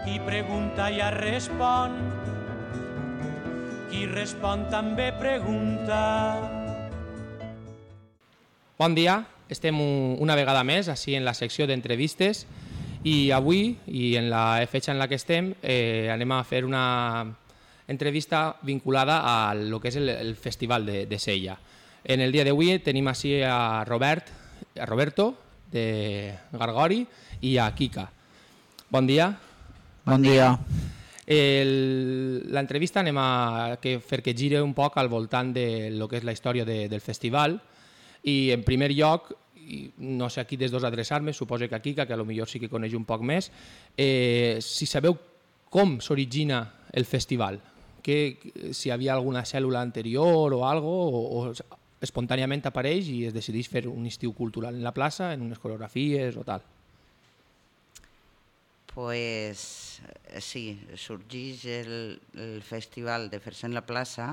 Qui pregunta ja respon, qui respon també pregunta. Bon dia, estem una vegada més així en la secció d'entrevistes i avui, i en la fetge en la que estem, eh, anem a fer una entrevista vinculada a lo que és el, el Festival de, de Sella. En el dia d'avui tenim així a Robert, a Roberto, de Gargori, i a Kika. Bon dia. Bon dia. L'entrevista anem a que, fer que gire un poc al voltant de lo que és la història de, del festival i en primer lloc, no sé aquí des dos adreçar-me, suposo que a Kika, que a lo millor sí que coneix un poc més, eh, si sabeu com s'origina el festival, que, si hi havia alguna cèl·lula anterior o algo o, o espontàniament apareix i es decideix fer un estiu cultural en la plaça, en unes coreografies o tal. Pues sí, sorgeix el, el festival de fer-se en la plaça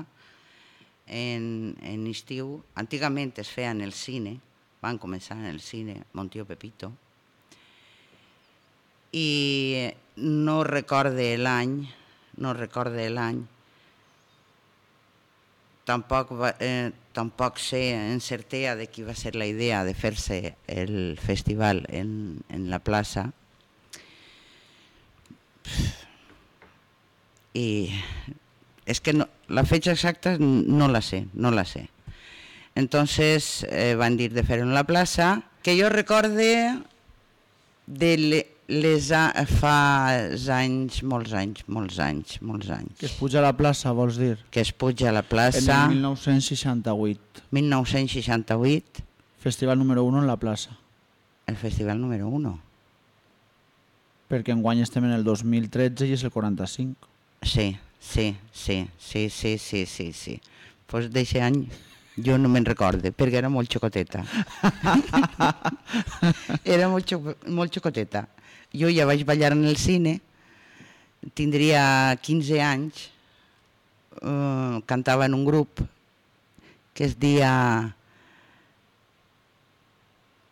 en, en estiu. Antigament es feia en el cine, van començar en el cine, Montío Pepito, i no recorde l'any, no recorde l'any, tampoc, va, eh, tampoc sé en certesa de qui va ser la idea de fer-se el festival en, en la plaça, i es que no, la fecha exacta no la sé, no la sé. Entonces eh, van dir de fer en la plaça, que jo recorde de le, les a, fa anys, molts anys, molts anys, molts anys. Que es puja a la plaça, vols dir? Que es puja a la plaça... En el 1968. 1968. Festival número 1 en la plaça. El festival número 1. Perquè enguany estem en el 2013 i és el 45. Sí, sí, sí, sí, sí, sí, sí, sí. Pues d'aquest any jo no me'n recorde, perquè era molt xocoteta. era molt, xo molt xocoteta. Jo ja vaig ballar en el cine, tindria 15 anys, uh, cantava en un grup que es dia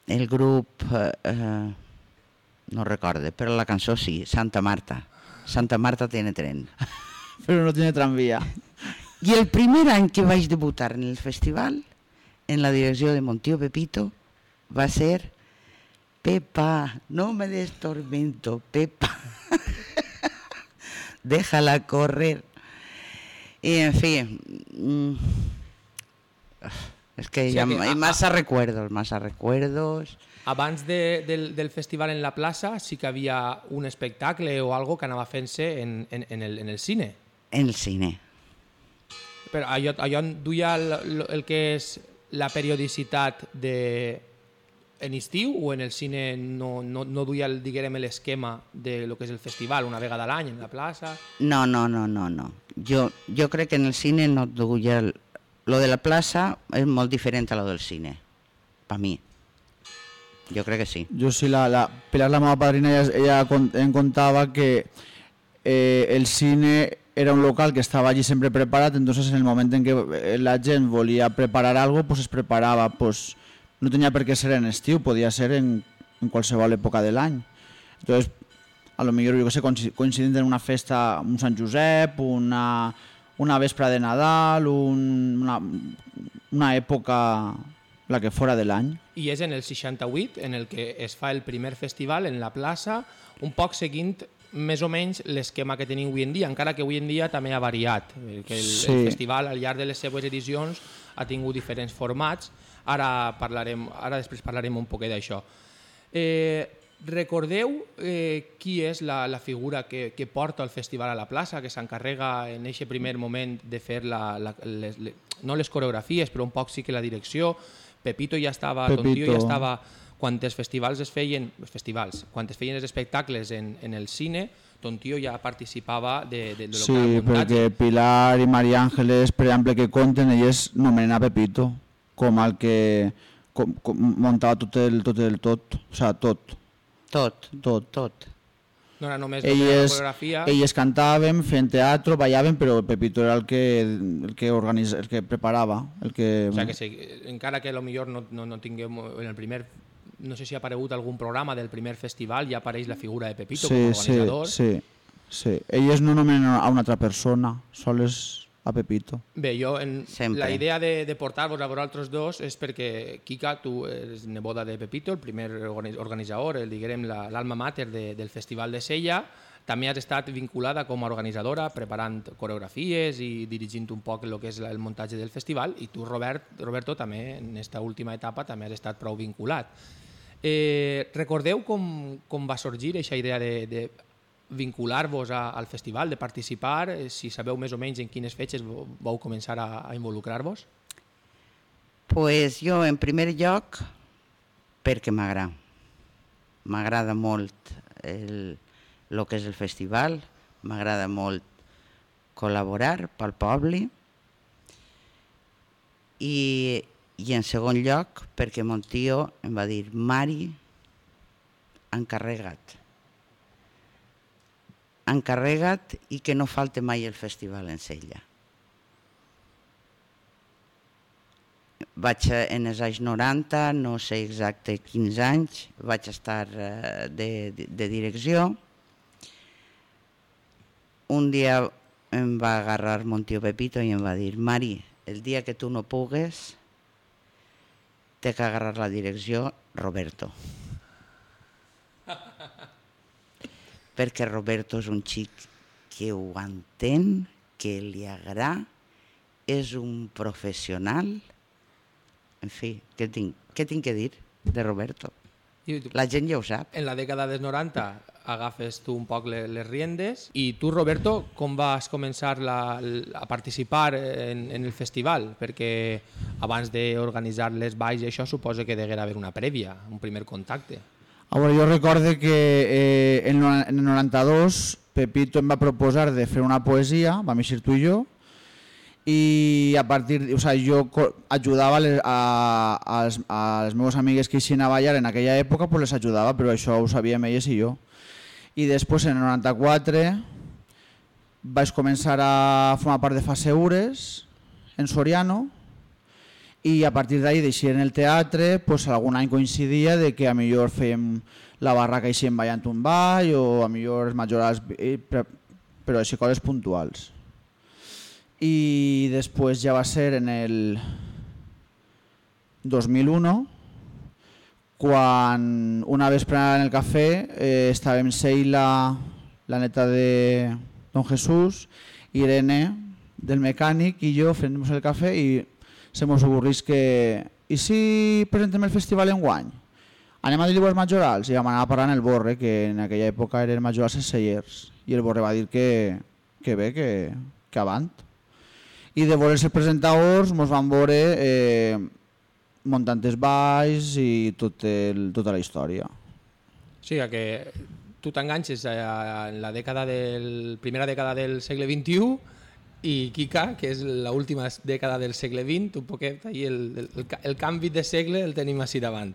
el grup uh, no recorde, però la cançó sí, Santa Marta. Santa Marta tiene tren. però no tiene tranvía. I el primer any que vaig debutar en el festival, en la direcció de Montío Pepito, va ser Pepa, no me des tormento, Pepa. Déjala correr. I, en fi, mm, és que hi ha, hi ha massa recuerdos, massa recuerdos. Abans de, del, del festival en la plaça sí que havia un espectacle o algo que anava fent-se en, en, en, el, en el cine. En el cine. Però allò, allò duia el, el que és la periodicitat de en estiu o en el cine no, no, no duia l'esquema de lo que és el festival una vegada a l'any en la plaça? No, no, no, no, no. Jo, jo crec que en el cine no duia... El, lo de la plaça és molt diferent a lo del cine, per mi. Jo crec que sí. Jo sí, la, la Pilar, la meva padrina, ella, ella em contava que eh, el cine era un local que estaba allí siempre preparado, entonces en el momento en que la gent volia preparar algo, pues es preparava, pues no tenia per què ser en estiu, podia ser en, en qualsevol època de l'any. Entonces, a lo millor, jo que sé, coincidint en una festa, un Sant Josep, una, una vespre de Nadal, un, una, una època la que fora de l'any. I és en el 68 en el que es fa el primer festival en la plaça, un poc seguint més o menys l'esquema que tenim avui en dia, encara que avui en dia també ha variat, que el, sí. el festival al llarg de les seves edicions ha tingut diferents formats, ara, parlarem, ara després parlarem un poquet d'això. Eh, recordeu eh, qui és la, la figura que, que porta el festival a la plaça, que s'encarrega en aquest primer moment de fer la, la, les, les, no les coreografies, però un poc sí que la direcció. Pepito ja estava, Pepito. Tontío ja estava quan els festivals es feien, festivals, quan es feien els espectacles en, en el cine, Tontío ja participava de, de, de lo sí, que era perquè Pilar i Maria Ángeles, per exemple, que conten, elles nomenen a Pepito com el que com, com muntava tot el tot, el tot, o sea, tot. Tot, tot. tot. No era només elles, la coreografia. Elles cantaven, feien teatre, ballaven, però Pepito era el que, el que, organitza, el que preparava. El que... O sea, que sí, encara que millor no, no, no tinguem en el primer no sé si ha aparegut algun programa del primer festival, ja apareix la figura de Pepito sí, com a organitzador. Sí, sí. Sí, elles no nomenen a una altra persona, sols a Pepito. Bé, jo, en, Sempre. la idea de, de portar-vos a vosaltres dos és perquè Kika, tu eres neboda de Pepito, el primer organi- organitzador, el, diguem, la- l'alma mater de, del Festival de Sella, també has estat vinculada com a organitzadora, preparant coreografies i dirigint un poc el que és la- el muntatge del festival, i tu, Robert, Roberto, també en aquesta última etapa també has estat prou vinculat. Eh, recordeu com, com va sorgir aquesta idea de, de vincular-vos al festival, de participar, eh, si sabeu més o menys en quines fetges vau començar a, a involucrar-vos? Pues jo, en primer lloc, perquè m'agrada. M'agrada molt el, el que és el festival, m'agrada molt col·laborar pel poble i, i en segon lloc perquè mon tio em va dir Mari, encarrega't. Encarrega't i que no falte mai el festival en Sella. vaig a- en els anys 90, no sé exacte quins anys, vaig estar eh, de, de, de direcció. Un dia em va agarrar mon tio Pepito i em va dir Mari, el dia que tu no pugues, té que agarrar la direcció Roberto. Perquè Roberto és un xic que ho entén, que li agrada, és un professional, en fi, què tinc, què tinc que dir de Roberto? La gent ja ho sap. en la dècada dels 90 agafes tu un poc les, les riendes i tu, Roberto, com vas començar la, a participar en, en el festival? Perquè abans d'organitzar les balls això suposa que deguera haver una prèvia, un primer contacte. A veure, jo recorde que eh, en, el- en el 92 Pepito em va proposar de fer una poesia, vam eixir tu i jo, i a partir, o sea, jo ajudava les, a, a, les, a les meves amigues que eixien a ballar en aquella època, pues les ajudava, però això ho sabíem elles i jo. I després, en el 94, vaig començar a formar part de Faseures, en Soriano, i a partir d'ahí deixien el teatre, pues algun any coincidia de que a millor fèiem la barraca així en ballant un ball o a millor els majorals, eh, però, així coses puntuals. I després ja va ser en el 2001 quan una vesprada en el cafè eh, estàvem Seila, la neta de Don Jesús, Irene del mecànic i jo fent el cafè i se mos ocorrís que i si presentem el festival en guany? Anem a dir als majorals i vam anar parlant el Borre, que en aquella època eren majorals els cellers, i el Borre va dir que, que bé, que, que avant. I de veure els presentadors mos van veure eh, muntant els balls i tot el, tota la història. O sigui que tu t'enganxes en la dècada del, primera dècada del segle XXI i Kika, que és l'última dècada del segle XX, un poquet ahí el, el, el canvi de segle el tenim així davant.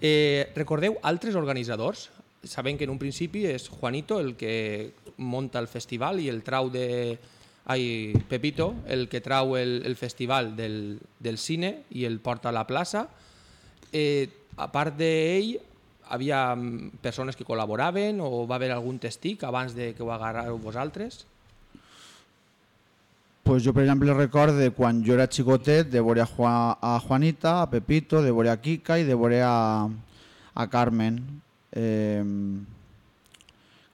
Eh, recordeu altres organitzadors? Sabem que en un principi és Juanito el que monta el festival i el trau de... Ai, Pepito, el que trau el, el festival del, del cine i el porta a la plaça. Eh, a part d'ell, havia mm, persones que col·laboraven o va haver algun testic abans de que ho agarrareu vosaltres? Pues jo, per exemple, recorde quan jo era xicotet de veure a, Juan, a Juanita, a Pepito, de veure a Kika i de veure a, a Carmen. Eh,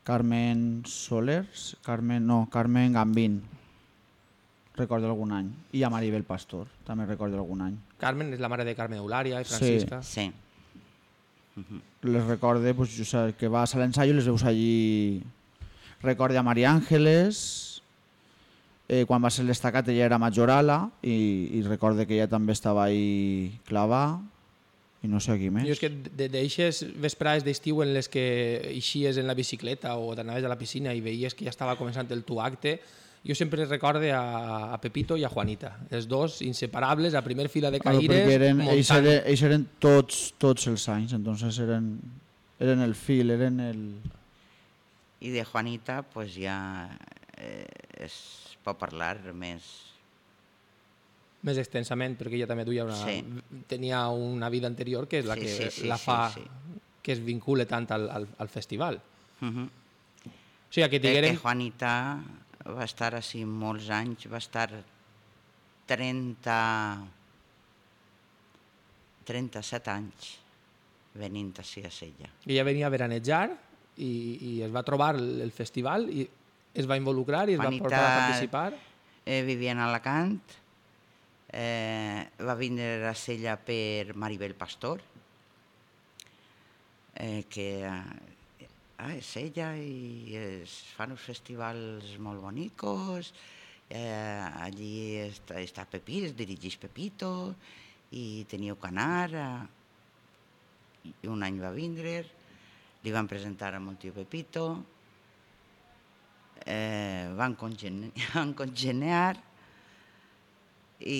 Carmen Solers, Carmen, no, Carmen Gambín, recordo algun any. I a Maribel Pastor, també recordo algun any. Carmen és la mare de Carmen Eulària i Sí. Francisca. Sí. Les recorde, pues, jo sé, que vas a l'ensaio i les veus allí... Recorde a Maria Àngeles, eh, quan va ser l'estacat ella era majorala i, i recorde que ella també estava ahí clavà i no sé qui més. Jo és que de- d'eixes vesprades d'estiu en les que eixies en la bicicleta o t'anaves a la piscina i veies que ja estava començant el tu acte, jo sempre recorde a, a Pepito i a Juanita, els dos inseparables, a primer fila de caires, perquè eren, ells, eren, ells eren tots, tots els anys, entonces eren, eren el fil, eren el... I de Juanita, pues ja eh, es pot parlar més... més extensament, perquè ella també duia una, Sí. tenia una vida anterior que és la Sí, que sí, sí, la sí, fa sí. que es vincule tant al, al, al festival. Uh -huh. O sigui, que digueren... que Juanita va estar així molts anys, va estar 30... 37 anys venint així a Sella. Ella venia a veranejar i, i es va trobar el, el festival i es va involucrar i es Juanita- va portar a participar. Eh, vivia en Alacant, eh, va vindre a Sella per Maribel Pastor, eh, que eh, ah, és ella i es fan uns festivals molt bonicos, eh, allí està, està Pepí, es dirigeix Pepito, i teníeu que anar, eh, i un any va vindre, li van presentar a mon tio Pepito, eh, van, congene van congeniar i,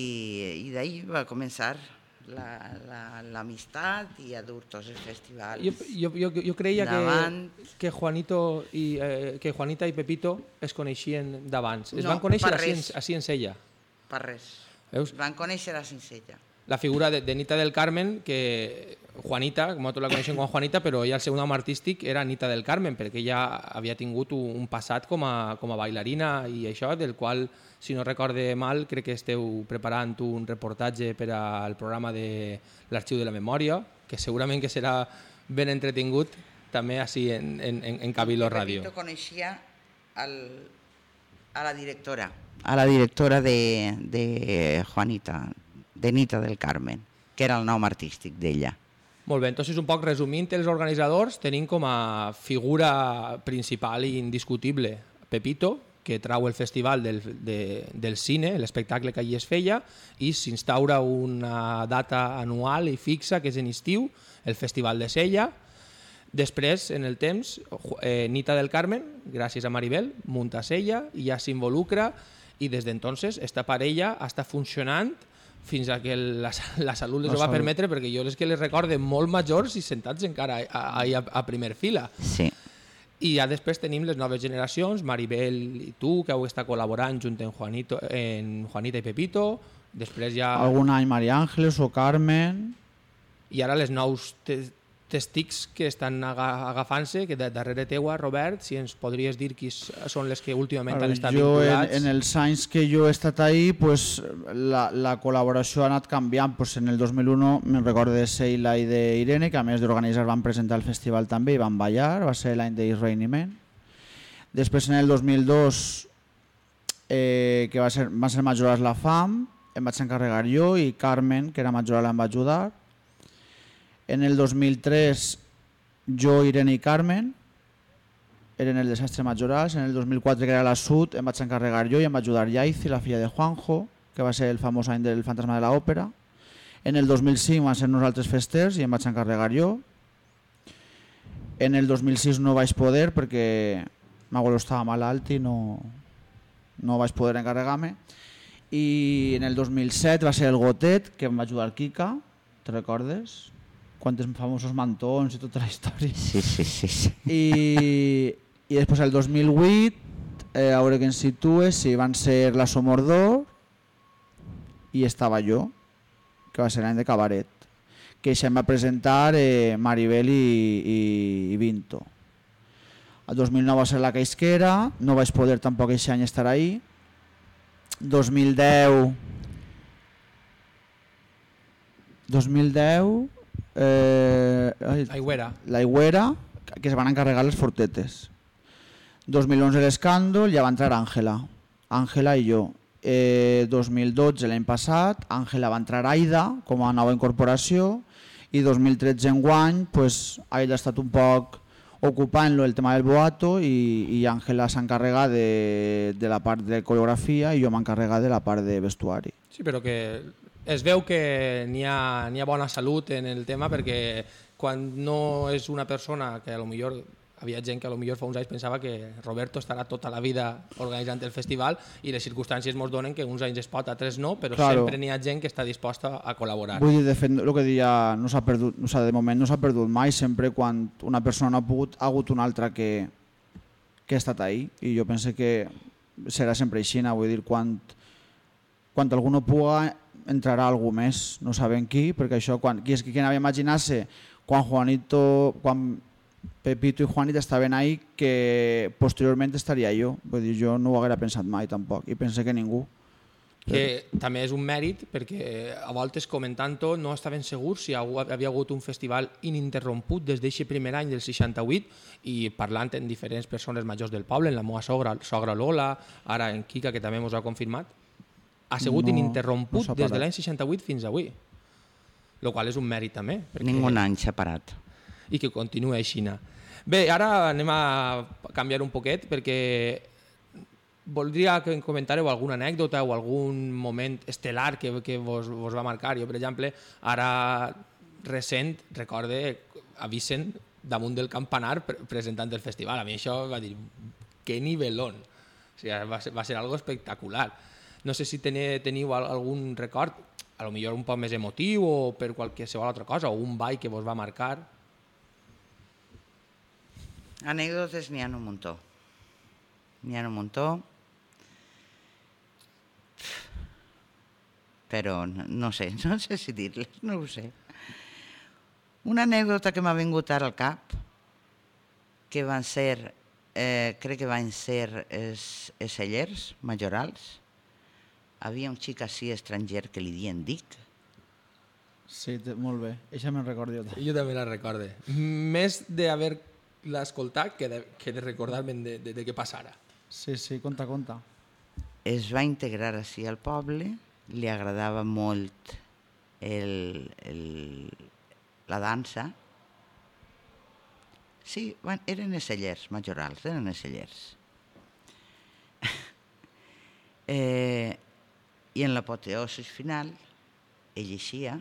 i d'ahí va començar l'amistat la, l'amistat i a dur tots els festivals. Jo, jo, jo, jo creia que, Davant. que, Juanito i, eh, que Juanita i Pepito es coneixien d'abans. Es No, van conèixer per així, en, res. així en Sella. Per res. Veus? Van conèixer a Cincella. La figura de, de Nita del Carmen, que Juanita, com nosaltres la coneixem com a Juanita, però ella el seu nom artístic era Nita del Carmen, perquè ella havia tingut un, passat com a, com a bailarina i això, del qual, si no recorde mal, crec que esteu preparant un reportatge per al programa de l'Arxiu de la Memòria, que segurament que serà ben entretingut també així en, en, en, en Cabiló Ràdio. Pepito coneixia al, a la directora. A la directora de, de Juanita, de Nita del Carmen, que era el nom artístic d'ella. Molt bé, entonces un poc resumint, els organitzadors tenim com a figura principal i indiscutible Pepito, que trau el festival del, de, del cine, l'espectacle que allí es feia, i s'instaura una data anual i fixa, que és en estiu, el Festival de Sella. Després, en el temps, eh, Nita del Carmen, gràcies a Maribel, munta Sella i ja s'involucra i des d'entonces esta parella està funcionant fins a que la, la salut les La ho va salut. permetre, perquè jo és que les recorde molt majors i sentats encara a, a, a, primer fila. Sí. I ja després tenim les noves generacions, Maribel i tu, que heu estat col·laborant junt en, Juanito, en Juanita i Pepito, després ja... Algun any Maria Ángeles o Carmen... I ara les nous testics que estan aga agafant-se, que de darrere teua, Robert, si ens podries dir qui són les que últimament han estat jo en, vinculats. en els anys que jo he estat ahí, pues, la, la col·laboració ha anat canviant. Pues, en el 2001 me'n recordo de Seila i d'Irene, que a més d'organitzar van presentar el festival també i van ballar, va ser l'any d'Is Rainy Men. Després en el 2002, eh, que va ser, va ser majorats la FAM, em vaig encarregar jo i Carmen, que era majoral, em va ajudar. En el 2003, jo, Irene i Carmen, eren el desastre majorals. En el 2004, que era la Sud, em vaig encarregar jo i em va ajudar Yaizi, la filla de Juanjo, que va ser el famós any del fantasma de l'òpera. En el 2005 van ser nosaltres festers i em vaig encarregar jo. En el 2006 no vaig poder perquè m'abuelo estava malalt i no, no vaig poder encarregar-me. I en el 2007 va ser el Gotet, que em va ajudar Kika, te recordes? Quantes famosos mantons i tota la història. Sí, sí, sí. sí. I, i després el 2008, eh, a veure que ens situes, sí, van ser la Somordor i estava jo, que va ser l'any de cabaret, que això em va presentar eh, Maribel i, i, i Vinto. El 2009 va ser la Caisquera, no vaig poder tampoc aquest any estar ahí. 2010 2010 eh, ai, Aigüera. l'Aigüera, que es van encarregar les fortetes. 2011 l'escàndol, ja va entrar Àngela. Àngela i jo. Eh, 2012, l'any passat, Àngela va entrar Aida com a nova incorporació i 2013 en guany, pues, Aida ha estat un poc ocupant-lo el tema del boato i, i Àngela s'encarrega de, de la part de coreografia i jo m'encarrega de la part de vestuari. Sí, però que es veu que n'hi ha, ha bona salut en el tema perquè quan no és una persona que a lo millor havia gent que a lo millor fa uns anys pensava que Roberto estarà tota la vida organitzant el festival i les circumstàncies ens donen que uns anys es pot, altres no, però Claro. sempre n'hi ha gent que està disposta a col·laborar. Vull dir, de fet, el que deia, no s'ha perdut, o sigui, de moment no s'ha perdut mai, sempre quan una persona no ha pogut, ha hagut una altra que, que ha estat ahí, i jo penso que serà sempre així, vull dir, quan, quan algú no puga, entrarà algú més, no sabem qui, perquè això, quan, qui és qui anava a imaginar-se quan Juanito, quan Pepito i Juanit estaven ahí que posteriorment estaria jo. Vull dir, jo no ho haguera pensat mai tampoc i pense que ningú. que també és un mèrit perquè a voltes comentant-ho no estaven segurs si havia hagut un festival ininterromput des d'aquest primer any del 68 i parlant amb diferents persones majors del poble, en la meva sogra, sogra Lola, ara en Kika, que també ens ha confirmat, ha sigut No, ininterromput no des de l'any 68 fins avui. El qual és un mèrit també. perquè- Ningú any s'ha parat. i que continuï així. Bé, ara anem a canviar un poquet perquè voldria que em comentàreu alguna anècdota o algun moment estel·lar que, que vos, vos va marcar. Jo, per exemple, ara recent recorde a Vicent damunt del campanar pre presentant el festival. A mi això va dir, que nivelón. O sigui, va ser, va ser algo espectacular. No sé si teniu, teniu al- algun record, a lo millor un poc més emotiu o per qualsevol altra cosa, o un ball que vos va marcar. Anècdotes n'hi ha un muntó. N'hi ha un muntó. Però no, no sé, no sé si dir-les, no ho sé. Una anècdota que m'ha vingut ara al cap, que van ser, eh, crec que van ser els, els cellers majorals. Havia un xic així estranger que li dien Dic. Sí, te, molt bé. Això me'n recordo jo. també. Jo també la recorde. Més d'haver-la escoltat que de, que de recordar-me de, de, de què passara. Sí, sí, conta, conta. es va integrar així al poble, li agradava molt el, el, la dansa. Sí, van, eren els cellers majorals, eren els cellers. eh, I en l'apoteosi final, ell eixia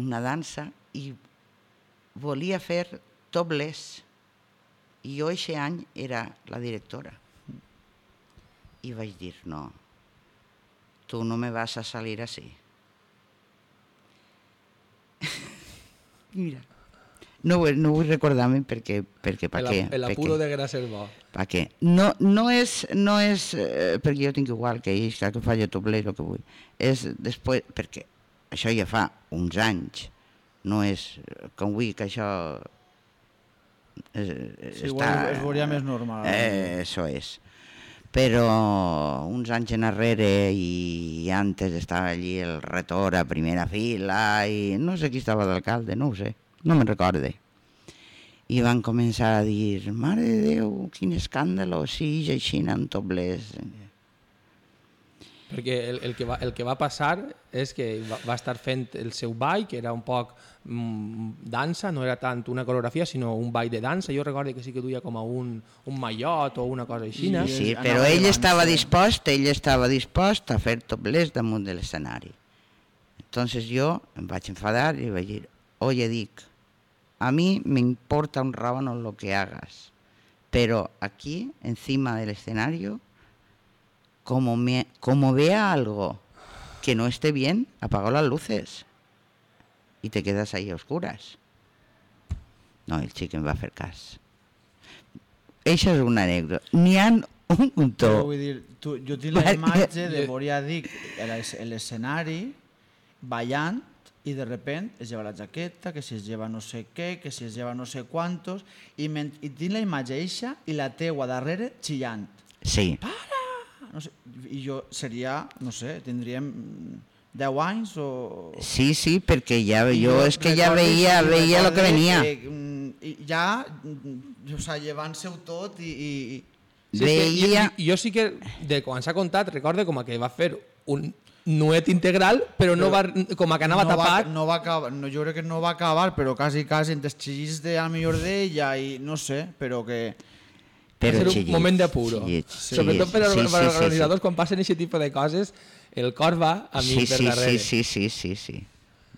una dansa i volia fer dobles i jo eixe any era la directora. I vaig dir, no, tu no me vas a salir así. Mira, no, vull- no vull recordar-me perquè, perquè pa què? el apuro de gra ser bo. Pa què? No, no és, no és eh, perquè jo tinc igual que ells, clar que fa el que vull. És després, perquè això ja fa uns anys, no és eh, com vull que això eh, Sí, igual es veuria més normal. Eh, això és. Però uns anys enrere i antes estava allí el retor a primera fila i no sé qui estava d'alcalde, no ho sé, no me'n recorde. I van començar a dir, mare de Déu, quin escàndalo, sí, i així en tobles. Perquè el, el, que va, el que va passar és que va, va estar fent el seu ball, que era un poc mm, dansa, no era tant una coreografia, sinó un ball de dansa. Jo recordo que sí que duia com a un, un mallot o una cosa així. Sí, anava però ell estava dispost, ell estava dispost a fer topless damunt de l'escenari. Entonces jo em vaig enfadar i vaig dir, oye Dick, a mí me importa un rábano lo que hagas, pero aquí, encima del escenario, como, me, como vea algo que no esté bien, apago las luces y te quedas ahí a oscuras. No, el em va fer cas. Això és una anècdota. N'hi ha un muntó. vull dir, tu, jo tinc la imatge de veure a Dick a a l'escenari ballant i de repent es lleva la jaqueta, que si es lleva no sé què, que si es lleva no sé quantos, i, i tinc la imatge eixa i la teua darrere xillant. Sí, No sé, I jo seria, no sé, tindríem mm, 10 anys o... sí, sí, perquè ja, jo és que ja veia, sí, veia el que venia. Que, mm, i ja, mm, o sigui, llevant-se-ho tot i... i, i Sí, que Veia... jo, jo sí que, de quan s'ha contat, recorde com a que va fer un nuet integral, però no va, com a que anava no tapat. Va, no va acabar, no, jo crec que no va acabar, però quasi, quasi entre els xillits de, al millor d'ella i no sé, però que... Però va ser un moment d'apuro. xillit, Sobretot xillit. per, als Sí, sí, als sí, organitzadors, quan passen aquest tipus de coses, el cor va a mi sí, per sí, darrere. sí, sí, sí, sí, sí.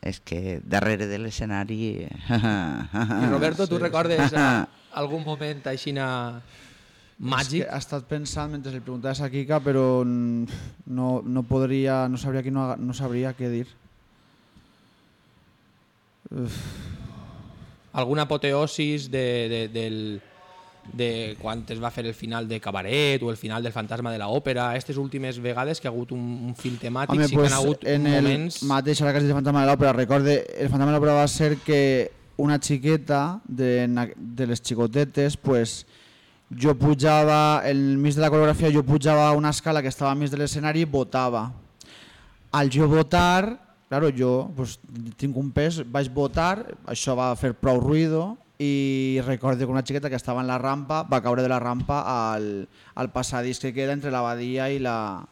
És que darrere de l'escenari... I Roberto, tu Sí, recordes a, algun moment així És màgic? que ha estat pensant mentre li preguntaves a Kika, però no, no podria, no sabria, qui no, no sabria què dir. Alguna apoteosis de, de, del, de quan es va fer el final de Cabaret o el final del Fantasma de l'Òpera, aquestes últimes vegades que ha hagut un, un fil temàtic, Home, sí pues, que han hagut en el moments... mateix, ara que has dit el Fantasma de l'Òpera, recorde, el Fantasma de l'Òpera va ser que una xiqueta de, de les xicotetes, pues, jo pujava, el mig de la coreografia jo pujava a una escala que estava al mig de l'escenari i votava. Al jo votar, claro, jo pues, tinc un pes, vaig votar, això va fer prou ruïdo i recordo que una xiqueta que estava en la rampa va caure de la rampa al, al passadís que queda entre la badia i la...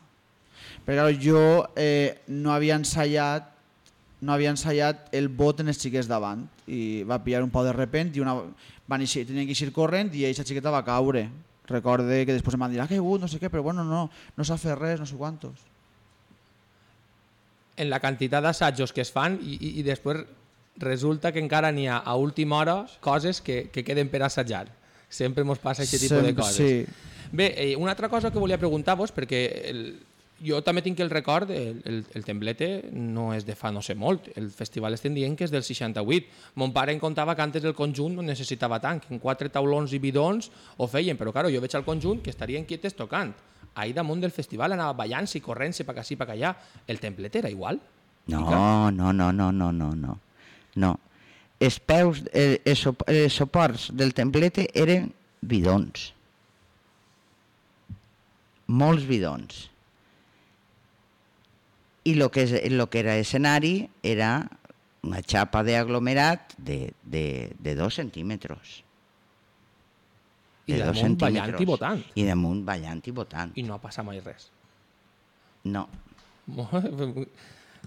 Però claro, jo eh, no havia ensaiat no havia ensaiat el vot en els xiquets davant i va pillar un pau de repent i una, van eixir, tenien que eixir corrent i aquesta xiqueta va caure. Recorde que després em van dir, ha caigut, no sé què, però bueno, no, no s'ha fet res, no sé quantos. En la quantitat d'assajos que es fan i, i, i després resulta que encara n'hi ha a última hora coses que, que queden per assajar. Sempre ens passa aquest tipus de coses. Sí. Bé, eh, una altra cosa que volia preguntar-vos, perquè el, jo també tinc el record, el, el, el templete no és de fa no sé molt, el festival estem dient que és del 68. Mon pare em contava que antes el conjunt no necessitava tant, que en quatre taulons i bidons ho feien, però claro, jo veig al conjunt que estarien quietes tocant. Ahí damunt del festival anava ballant-se i corrent-se per acá, per allà. El templete era igual? No, no, no, no, no, no, no. No. Els peus, eh, els suports del templete eren bidons. Molts bidons. I lo que, és, lo que era escenari era una xapa d'aglomerat de, de, de dos centímetres. I De damunt ballant i votant. I damunt ballant i votant. I no ha passat mai res. No.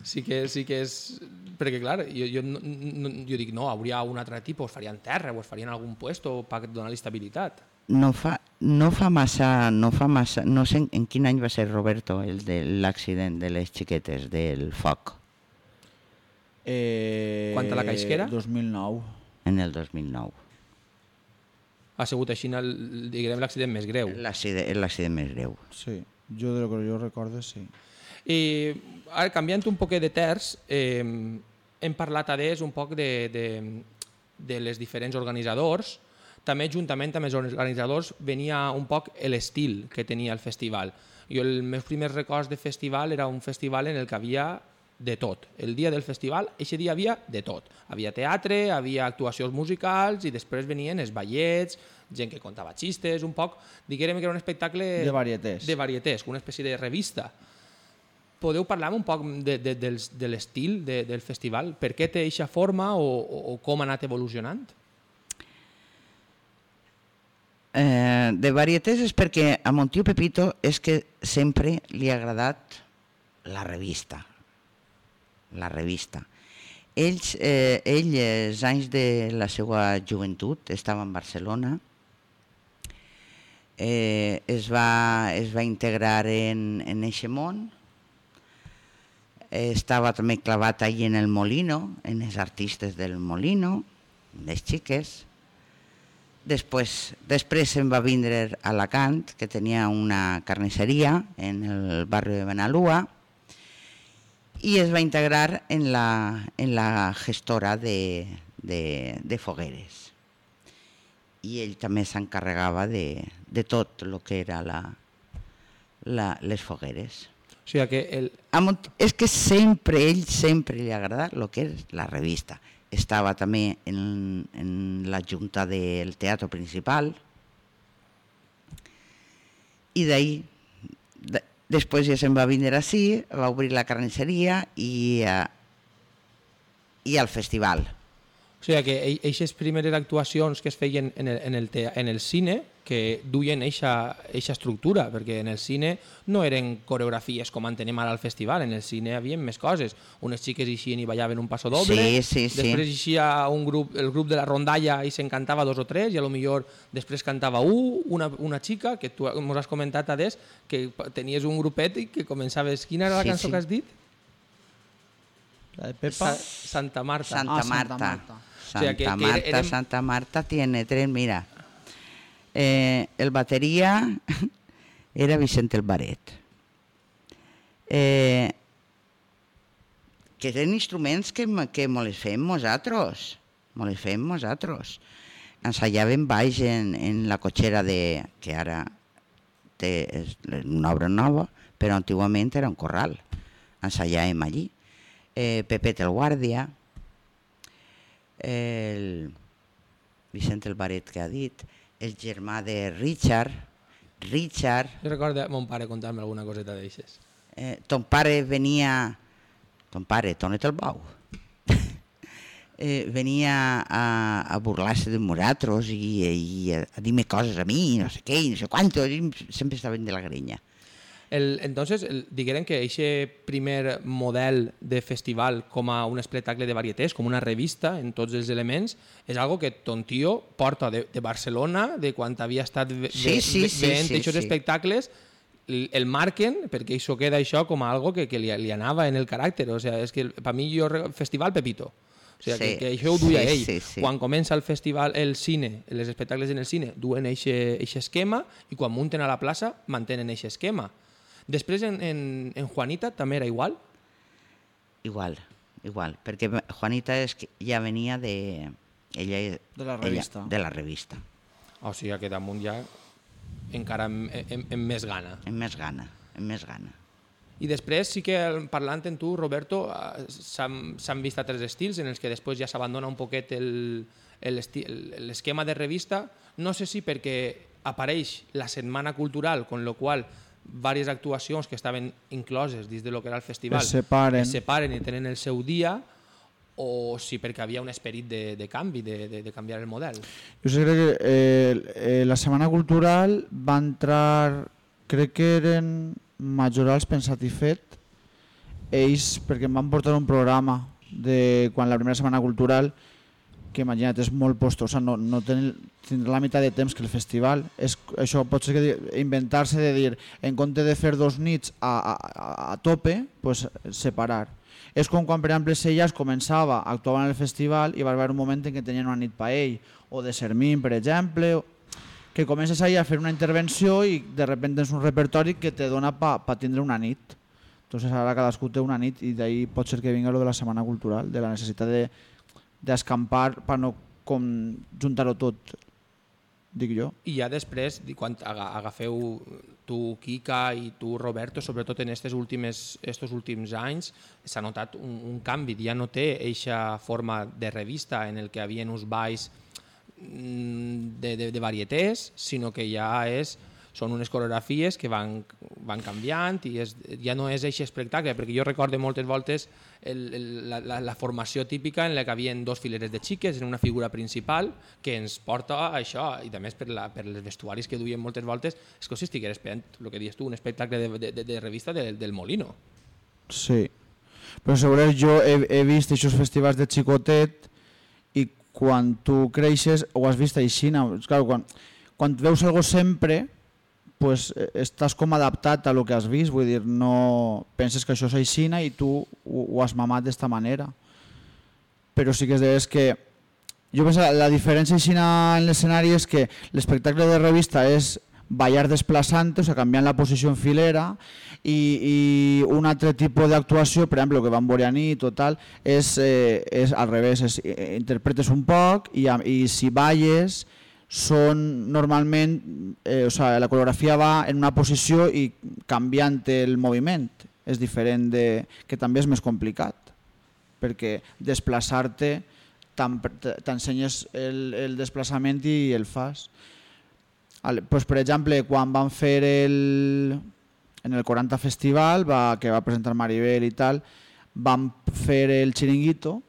Sí que, sí que és... Perquè, clar, jo, jo, no, jo dic, no, hauria un altre tipus, es farien terra o es farien en algun puesto per donar-li estabilitat. no fa, no fa massa, no fa massa, no sé en, en quin any va ser Roberto el de l'accident de les xiquetes del foc, Eh, Quant a la caixquera? 2009. en el 2009. Ha sigut així, el, diguem, l'accident més greu. L'accident més greu. Sí, jo de lo que jo recordo, sí. I ara, canviant un poc de terç, eh, hem parlat adés un poc de, de, de les diferents organitzadors, també juntament amb els organitzadors venia un poc l'estil que tenia el festival. Jo els meus primers records de festival era un festival en el que havia de tot. El dia del festival, aquest dia havia de tot. Havia teatre, havia actuacions musicals i després venien els ballets, gent que contava xistes, un poc, diguem que era un espectacle... De varietés. De varietés, una espècie de revista. Podeu parlar un poc de, de, dels- de l'estil de, del festival? Per què té eixa forma o, o, o com ha anat evolucionant? Eh, de varietés és perquè a mon tio Pepito és que sempre li ha agradat la revista. La revista. Ells, eh, ell, els anys de la seva joventut, estava en Barcelona, eh, es, va, es va integrar en, en eixe món, eh, estava també clavat ahí en el Molino, en els artistes del Molino, les xiques, Després, després se'n va vindre a Alacant, que tenia una carnisseria en el barri de Benalúa, i es va integrar en la, en la gestora de, de, de fogueres. I ell també s'encarregava de, de tot el que era la, la, les fogueres. O sigui que el, és que sempre, ell sempre li ha agradat el que és la revista. Estava també en, en la junta del teatre principal i d'ahí, de, després ja se'n va vindre així, va obrir la carnisseria i, eh, i al festival. o sigui que aquestes primeres actuacions que es feien en el, en el, te, en el cine, que duien eixa, eixa estructura, perquè en el cine no eren coreografies com en tenim ara al festival, en el cine hi havia més coses. Unes xiques eixien i ballaven un passo doble, Sí, sí, sí. després eixia un grup, el grup de la rondalla i se'n cantava dos o tres, i a lo millor després cantava un, una, una xica, que tu ens has comentat, Ades, que tenies un grupet i que començaves... Quina era la Sí, cançó sí. que has dit? La de Pepa. Sa Santa Marta. Santa Ah, Santa Marta. Marta. O sea, que- Santa que Marta, érem- Santa Marta tiene tres, mira. Eh, el batería era Vicente el Baret. Eh, que eren instruments que, que les fem nosaltres. Les fem nosaltres. Ensaiàvem baix en, en la cotxera de... que ara té una obra nova, però antigament era un corral. Ensaiàvem allí. Eh, Pepet el Guàrdia, el Vicent el Baret que ha dit, el germà de Richard, Richard, Jo recordo mon pare contar-me alguna coseta d'aixes. eh, ton pare venia, ton pare, Tonet el Bau, eh, venia a, a burlar-se de nosaltres i, i a, a dir-me coses a mi, no sé què, i no sé quantos, i sempre estaven de la grenya. El, entonces, el, digueren que aquest primer model de festival com a un espectacle de varietés, com una revista en tots els elements, és algo que ton tio porta de, de Barcelona, de quan havia estat ve, Sí, sí, ve, sí, veient sí, aquests sí. espectacles, el, marquen, perquè això queda això com a algo que, que li, li anava en el caràcter. O sea, és que per mi jo, festival Pepito. O sigui, Sí, que, que això ho duia sí, ell. sí, sí. Quan comença el festival, el cine, els espectacles en el cine, duen aquest esquema i quan munten a la plaça mantenen aquest esquema. Després en, en, en Juanita també era igual? Igual, igual, perquè Juanita és que ja venia de... Ella, De la ella- revista. de la revista, O sigui que damunt ja encara amb, amb, amb més gana. amb més gana, amb més gana. I després sí que parlant amb tu, Roberto, eh, s'han s'han vist altres estils en els que després ja s'abandona un poquet el- el esti- el- l'esquema de revista. No sé si perquè apareix la setmana cultural, con lo qual diverses actuacions que estaven incloses dins de lo que era el festival Es separen. es separen i tenen el seu dia o si perquè havia un esperit de, de canvi, de, de, de canviar el model. Jo sé que eh, eh, la Setmana Cultural va entrar, crec que eren majorals pensat i fet, ells, perquè em van portar un programa de quan la primera Setmana Cultural, que imagina't, és molt posto, o sigui, no, no ten, tindrà la meitat de temps que el festival. És, això pot ser que inventar-se de dir, en compte de fer dos nits a, a, a tope, pues, separar. És com quan, per exemple, Sellas començava, actuava en el festival i va haver un moment en què tenien una nit pa ell, o de Sermín, per exemple, que comences ahí a fer una intervenció i de repente tens un repertori que te dona pa, pa tindre una nit. Entonces ara cadascú té una nit i d'ahí pot ser que vinga lo de la setmana cultural, de la necessitat de d'escampar per no com juntar-ho tot, dic jo. I ja després, quan aga- agafeu tu, Kika, i tu, Roberto, sobretot en estos últims, estos últims anys, s'ha notat un, un canvi. Ja no té eixa forma de revista en el que havien uns balls mm, de, de, de varietés, sinó que ja és són unes coreografies que van, van canviant i és, ja no és aquest espectacle, perquè jo recordo moltes voltes el, el, la, la, la formació típica en la que havien dos fileres de xiques en una figura principal que ens porta a això, i també per, la, per els vestuaris que duien moltes voltes, és com si estigués esperant, el que dius tu, un espectacle de, de, de, de revista del, del Molino. Sí. Però segurament jo he, he vist aquests festivals de xicotet i quan tu creixes ho has vist així. Clar, quan, quan veus algo sempre pues, eh, estàs com adaptat a lo que has vist, vull dir, no penses que això és aixina i tu ho, ho has mamat d'esta manera. Però sí que és de veres que jo penso la diferència aixina en l'escenari és que l'espectacle de revista és ballar desplaçant, o sigui, canviant la posició en filera i, i un altre tipus d'actuació, per exemple, que van veure a nit o tal, és, eh, és al revés, és, eh, interpretes un poc i, i si balles són normalment, eh, o sigui, la coreografia va en una posició i canviant el moviment és diferent de, que també és més complicat perquè desplaçar-te t'en- t'ensenyes el, el desplaçament i el fas. Al- Pues, per exemple, quan van fer el, en el 40 Festival, va, que va presentar Maribel i tal, van fer el xiringuito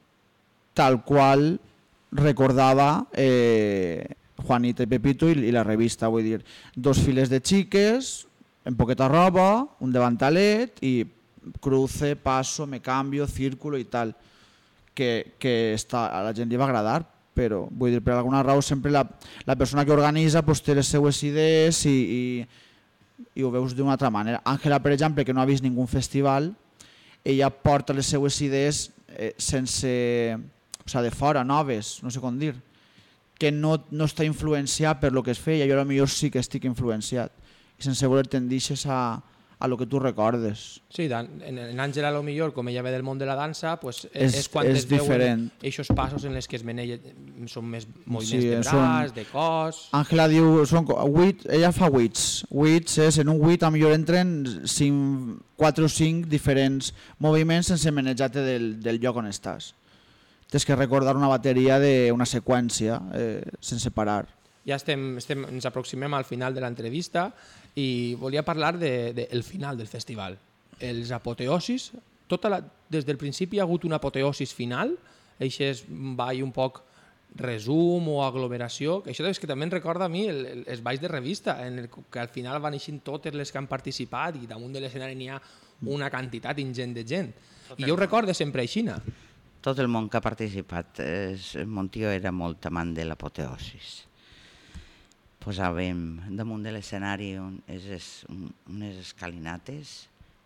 tal qual recordava eh, Juanita i Pepito i, i la revista, vull dir, dos files de xiques, en poqueta roba, un davantalet i cruce, passo, me cambio, círculo i tal, que, que està, a la gent li va agradar, però vull dir, per alguna raó sempre la, la persona que organitza pues, té les seues idees i, i, i ho veus d'una altra manera. Àngela, per exemple, que no ha vist ningú festival, ella porta les seues idees eh, sense, o sigui, de fora, noves, no sé com dir, que no, no està influenciat per lo que es feia, jo potser sí que estic influenciat, i sense voler tendixes a, a lo que tu recordes. Sí, en, en Àngela, lo millor, com ella ve del món de la dansa, pues, és, És- quan és es diferent. eixos passos en els que es menella, són més moviments Sí, de són- braç, de cos... Àngela diu, són, wit, ella fa wits. Wits és, en un wit a millor entren 5, 4 o 5 diferents moviments sense manejar-te del, del lloc on estàs. Tens que recordar una bateria d'una seqüència eh, sense parar. Ja estem, estem, ens aproximem al final de l'entrevista i volia parlar del de, de, el final del festival. Els apoteosis, tota la, des del principi hi ha hagut una apoteosis final, això és va un poc resum o aglomeració, que això és que també em recorda a mi el, el, els balls de revista, en el que al final van eixir totes les que han participat i damunt de l'escenari n'hi ha una quantitat ingent de gent. I jo ho recordo sempre aixina. Tot el món que ha participat, és, Montió era molt amant de l'apoteosis. Posàvem damunt de l'escenari un, es, un, unes escalinates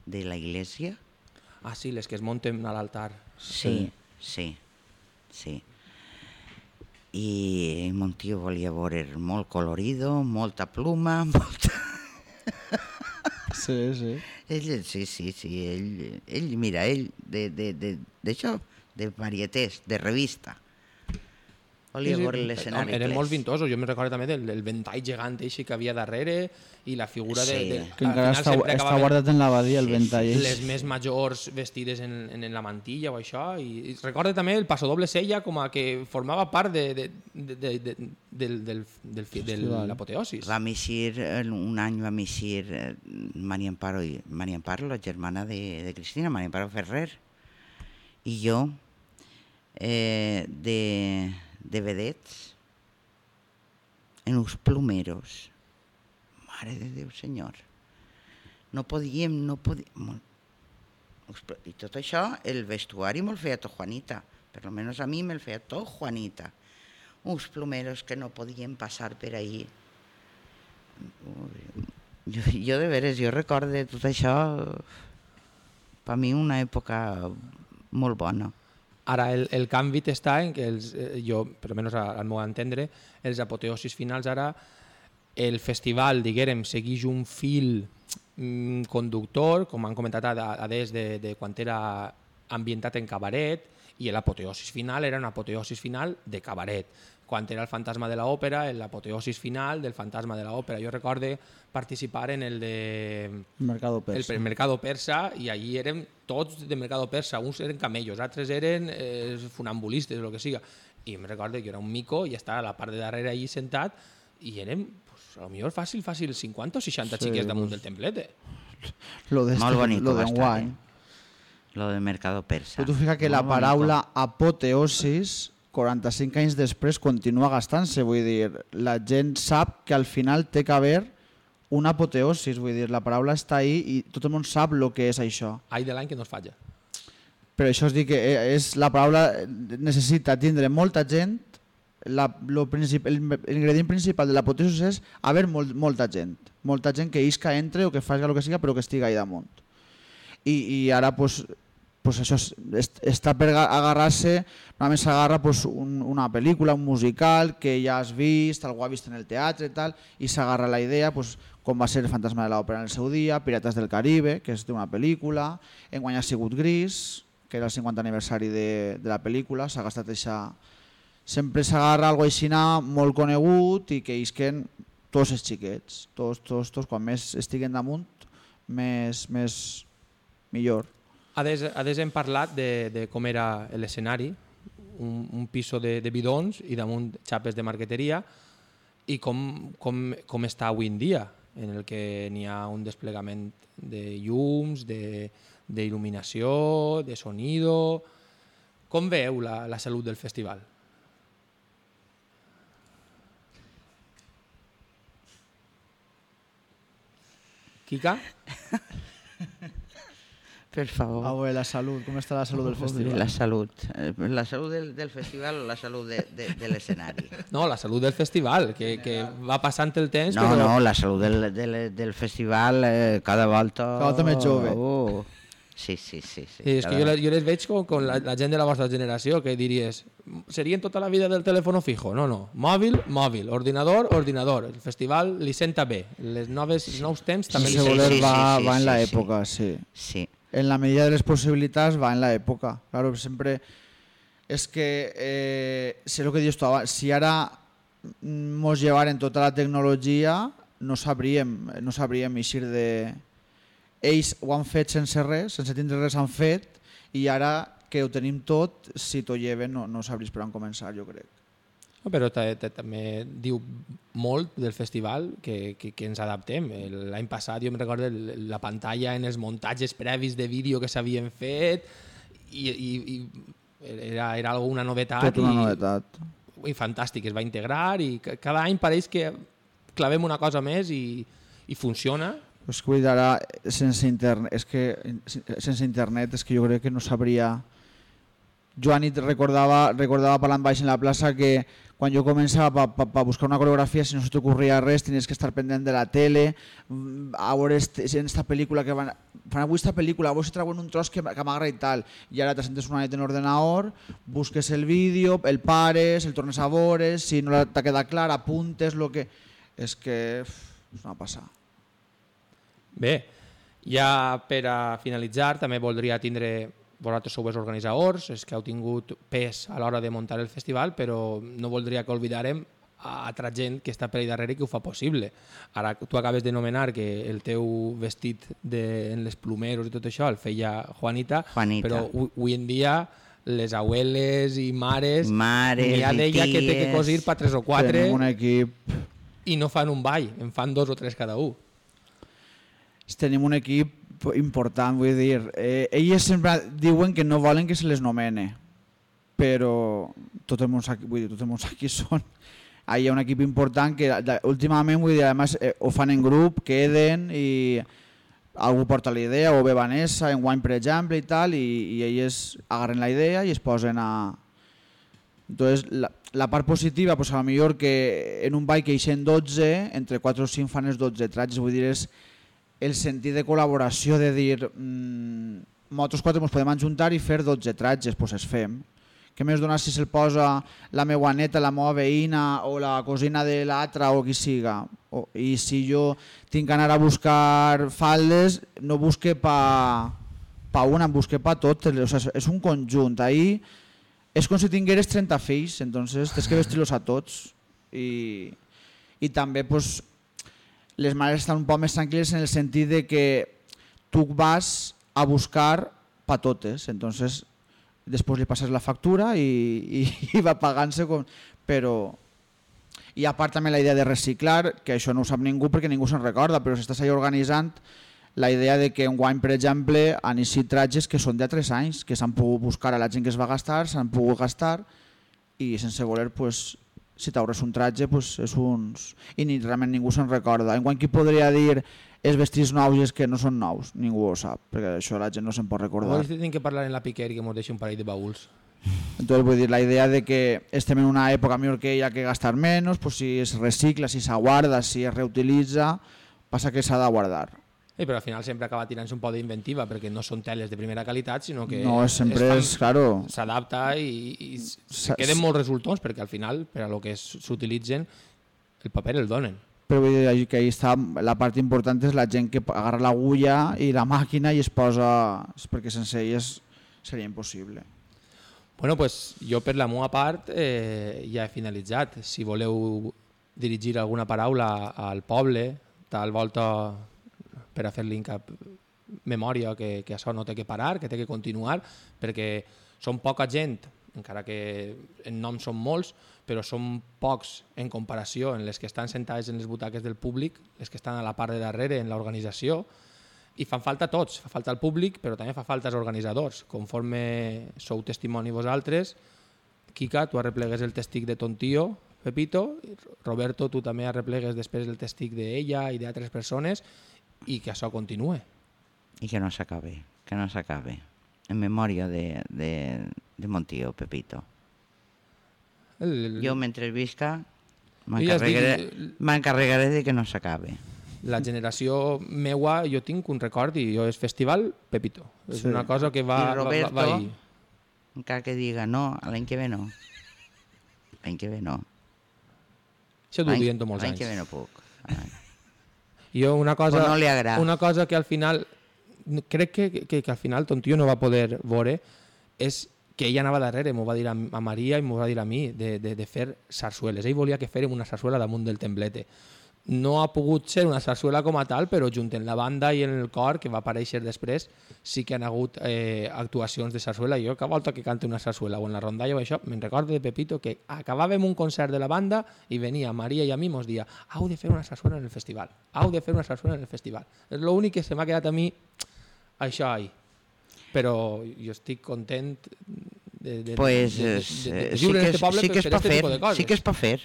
de la iglesia. Ah, sí, les que es munten a l'altar. Sí, sí, sí. I mon tio volia veure molt colorido, molta pluma, molta... Sí, sí. Ell, sí, sí, sí, ell, ell mira, ell d'això, de, de, de varietés, de revista. Volia sí, sí. veure l'escenari Eren molt vintosos, jo me recordo també del, del ventall gegant així que havia darrere i la figura Sí. de... de Que encara està, està acabaven guardat en l'abadia, el Sí, ventall. eix. les més majors vestides en, en, en la mantilla o això i, i recordo també el passadoble sella com a que formava part de, de, de, de, de, del, del, del, fi- de l'apoteosis. Vam eixir, eh, un any vam eixir eh, Maria Amparo, i, Maria Amparo, la germana de, de Cristina, Maria Amparo Ferrer, i jo, eh, de, de vedets, en uns plumeros. Mare de Déu, senyor. No podíem, no podíem... I tot això, el vestuari me'l feia tot Juanita. Per lo menos a mi me'l feia tot Juanita. Uns plumeros que no podien passar per ahí. Jo, jo de veres, jo recorde tot això, per mi una època molt bona. Ara el, el canvi està en que els, eh, jo, per almenys al meu entendre, els apoteosis finals ara, el festival, diguérem, segueix un fil mm, conductor, com han comentat a, a des de, de quan era ambientat en cabaret, i l'apoteosis final era una apoteosis final de cabaret. Quan era el fantasma de l'òpera, l'apoteosis final del fantasma de l'òpera. Jo recorde participar en el de Mercado el, Persa. el mercado persa i allí érem tots de mercado persa, uns eren camellos, altres eren eh, funambulistes o el que siga. I em recordo que era un mico i estava a la part de darrere allí sentat i érem, pues, a lo millor fàcil, fàcil, 50 o 60 Sí, xiques damunt pues. del templete. Lo de Molt bonic lo de enguany. eh? Lo de Mercado Persa. Però tu fija que la Molt bonico. paraula apoteosis 45 anys després continua gastant-se, vull dir, la gent sap que al final té que haver una apoteosis, vull dir, la paraula està ahí i tot el món sap el que és això. Ai de l'any que no es falla. Però això és dir que eh, és la paraula necessita tindre molta gent, la, lo princip, el, ingredient principal de l'apoteosis és haver molt, molta gent, molta gent que isca entre o que faci el que siga però que estigui allà damunt. I, i ara pues, pues això és, est- està per aga- agarrar-se, només s'agarra pues, un, una pel·lícula, un musical que ja has vist, algú ha vist en el teatre i tal, i s'agarra la idea pues, com va ser el fantasma de l'òpera en el seu dia, Pirates del Caribe, que és d'una pel·lícula, enguany ha sigut Gris, que era el 50 aniversari de, de la pel·lícula, s'ha gastat això... Sempre s'agarra algo així molt conegut i que isquen tots els xiquets, tots, tots, tots, quan més estiguen damunt, més, més millor. A des, a des hem parlat de, de com era l'escenari, un, un piso de, de bidons i damunt xapes de marqueteria i com, com, com està avui en dia, en el que n'hi ha un desplegament de llums, d'il·luminació, de, de sonido... Com veu la, la salut del festival? Kika? Per favor. A veure, la salut, com està la salut del festival? La salut. Eh, La salut del, del festival o la salut de, de, de l'escenari? No, la salut del festival, que, que va passant el temps, No, però... no, la salut del, del, del festival eh, cada volta... Cada volta més jove. Uh, sí, sí, sí. sí, Sí, és que jo, les- jo les veig com, com la, la gent de la vostra generació, que diries, serien tota la vida del telèfon fijo? No, no. Mòbil, mòbil. Ordinador, ordinador. El festival li senta bé. Les noves, els nous temps també Si li se sí, voler sí, va, sí, va en sí, la sí. època, sí. Sí. En la medida de les possibilitats va en la època. Claro, sempre és que eh, sé el que dius tu abans, si ara mos llevaren tota la tecnologia no sabríem, no sabríem eixir de... Ells ho han fet sense res, sense tindre res han fet i ara que ho tenim tot, si t'ho lleven no, no sabries per on començar, jo crec. No, però ta- ta- també diu molt del festival que, que, que ens adaptem. L'any passat jo em recordo la pantalla en els muntatges previs de vídeo que s'havien fet i, i, i era, era una novetat, Tot una i, novetat. i fantàstic, es va integrar i ca- cada any pareix que clavem una cosa més i, i funciona. És que vull dir, ara, sense internet, és que sense internet és que jo crec que no sabria... Joanit recordava, recordava parlant baix en la plaça que quan jo començava pa, pa, pa buscar una coreografia, si no se t'ocorria res, tenies que estar pendent de la tele, mm, a veure este, en esta pel·lícula que van... Fan avui esta pel·lícula, a veure si treuen un tros que, que m'agrada i tal. I ara te sentes una nit en ordenador, busques el vídeo, el pares, el tornes a veure, si no t'ha quedat clar, apuntes, lo que... És que... És una passada. Bé, ja per a finalitzar també voldria tindre vosaltres sou els organitzadors, és que heu tingut pes a l'hora de muntar el festival, però no voldria que oblidarem a altra gent que està per ahí darrere i que ho fa possible. Ara tu acabes de nomenar que el teu vestit de, en les plumeros i tot això el feia Juanita, Juanita. però avui en dia les abueles i mares, Mares n'hi ha d'ella que té que cosir per tres o quatre Tenim un equip i no fan un ball, en fan dos o tres cada un. tenim un equip important, vull dir, eh, elles sempre diuen que no volen que se les nomene, però els mons aquí, vull dir, tots els mons aquí són. Hi ha un equip important que últimament, vull dir, además, eh, ho fan en grup, queden i algú porta la idea, o bé Vanessa, en Wine, per exemple, i tal, i, i elles agarren la idea i es posen a... Entonces, la, la part positiva, pues, a lo millor que en un ball que eixen 12, entre 4 o 5 fan els 12 tratges, vull dir, és el sentit de col·laboració de dir mmm, nosaltres quatre ens podem ajuntar i fer 12 tratges, doncs es fem. Què més dona si se'l posa la meva neta, la meva veïna o la cosina de l'altra o qui siga? O, I si jo tinc que anar a buscar faldes, no busque pa, pa una, em busque pa totes. O sea, és un conjunt. Ahí és com si tingueres 30 fills, entonces tens que vestir-los a tots. I, i també pues, les mares estan un poc més tranquil·les en el sentit de que tu vas a buscar pa totes, entonces després li passes la factura i, i, i va pagant-se com... però i a part també la idea de reciclar, que això no ho sap ningú perquè ningú se'n recorda, però s'estàs allà organitzant la idea de que un guany, per exemple, han eixit tratges que són de 3 anys, que s'han pogut buscar a la gent que es va gastar, s'han pogut gastar i sense voler, pues, si t'hauràs un tratge, pues, és uns... i ni, realment ningú se'n recorda. En quant qui podria dir els vestits nous i els que no són nous, ningú ho sap, perquè això la gent no se'n pot recordar. Avui tenim que parlar en la Piquer i que ens deixi un parell de baúls. Entonces, vull dir, la idea de que estem en una època millor que hi ha que gastar menys, pues si es recicla, si s'aguarda, si es reutilitza, passa que s'ha de guardar. Eh, però al final sempre acaba tirant-se un poc d'inventiva perquè no són teles de primera qualitat, sinó que No, sempre és, claro, s'adapta i, i queden molts resultons perquè al final, per a lo que s'utilitzen, el paper el donen. però vull dir que ahí està, la part important és la gent que agarra l'agulla i la màquina i es posa, és perquè sense elles seria impossible. Bueno, pues, jo per la meva part eh, ja he finalitzat. Si voleu dirigir alguna paraula al poble, tal volta per a fer-li cap memòria que, que això no té que parar, que té que continuar, perquè són poca gent, encara que en nom són molts, però són pocs en comparació en les que estan sentades en les butaques del públic, les que estan a la part de darrere en l'organització, i fan falta tots, fa falta el públic, però també fa falta els organitzadors. Conforme sou testimoni vosaltres, Kika, tu arreplegues el testic de ton tio, Pepito, Roberto, tu també arreplegues després el testic d'ella i d'altres persones, i que això continue. I que no s'acabe, que no s'acabe. En memòria de, de, de mon tio, Pepito. El, Jo, mentre visca, m'encarregaré m'encarregaré de que no s'acabe. la generació meua, jo tinc un record i jo és festival Pepito. És Sí. una cosa que va, I va, va, Roberto? va ahí. Encara que diga no, l'any que ve no. L'any que ve no. Això t'ho L'any dient molts l'any anys. que ve no puc. Jo una cosa, no li agrada. una cosa que al final crec que, que, que al final ton tio no va poder veure és que ella anava darrere, m'ho va dir a, a Maria i m'ho va dir a mi, de, de, de fer sarsueles. Ell volia que fèrem una sarsuela damunt del templete. No ha pogut ser una sarsuela com a tal, però junt en la banda i en el cor, que va aparèixer després, sí que han hagut eh, actuacions de sarsuela. Jo, cada volta que cante una sarsuela o en la rondalla o això, me'n recordo de Pepito que acabàvem un concert de la banda i venia Maria i a mi mos dia heu de fer una sarsuela en el festival, heu de fer una sarsuela en el festival. És l'únic que se m'ha quedat a mi això ahí. Però jo estic content de, de, pues, de, de, eh, de, de sí viure que este poble sí que per este fer, de sí que és per fer.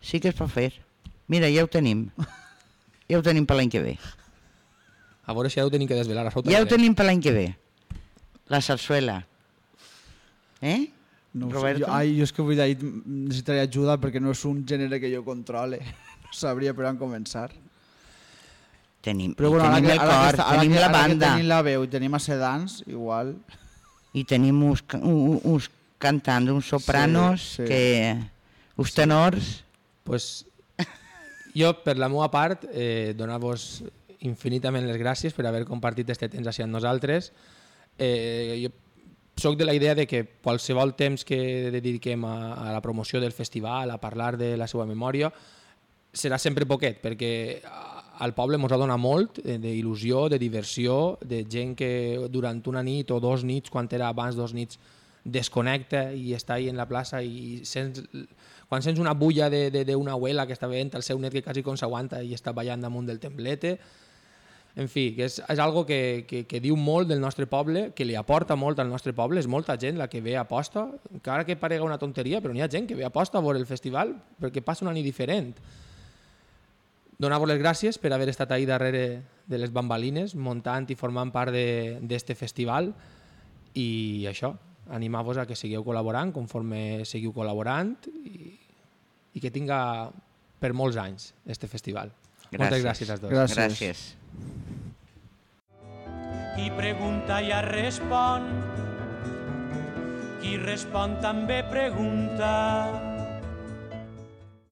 Sí que és per fer. Mira, ja ho tenim. Ja ho tenim per l'any que ve. A veure si ja ho tenim que desvelar a sota. Ja ho tenim per l'any que ve. La sarsuela. Eh? No ho sé, Roberto? jo, ai, jo és que vull dir, necessitaria ajuda perquè no és un gènere que jo controle. No sabria per on començar. Tenim, Però bueno, tenim que, el cor, ara tenim que, la ara que banda tenim la veu i tenim a sedans, igual... i tenim uns, ca- u- uns cantants, uns sopranos Sí, sí. que... uns tenors... pues, jo, per la meva part, eh, donar-vos infinitament les gràcies per haver compartit este temps així amb nosaltres. Eh, jo soc de la idea de que qualsevol temps que dediquem a, a la promoció del festival, a parlar de la seva memòria, serà sempre poquet, perquè al poble ens ha donat molt d'il·lusió, de diversió, de gent que durant una nit o dos nits, quan era abans dos nits, desconnecta i està ahí en la plaça i sents, quan sents una bulla d'una abuela que està veient el seu net que quasi com s'aguanta i està ballant damunt del templete, en fi, que és, és algo que, que, que diu molt del nostre poble, que li aporta molt al nostre poble, és molta gent la que ve a aposta, encara que parega una tonteria, però n'hi ha gent que ve a aposta a veure el festival perquè passa una nit diferent. Donar-vos les gràcies per haver estat ahí darrere de les bambalines, muntant i formant part de- d'este festival. I això, animar-vos a que seguiu col·laborant conforme seguiu col·laborant i, i que tinga per molts anys este festival. Moltes gràcies als dos. Gràcies. Gràcies. Qui pregunta ja respon, qui respon també pregunta.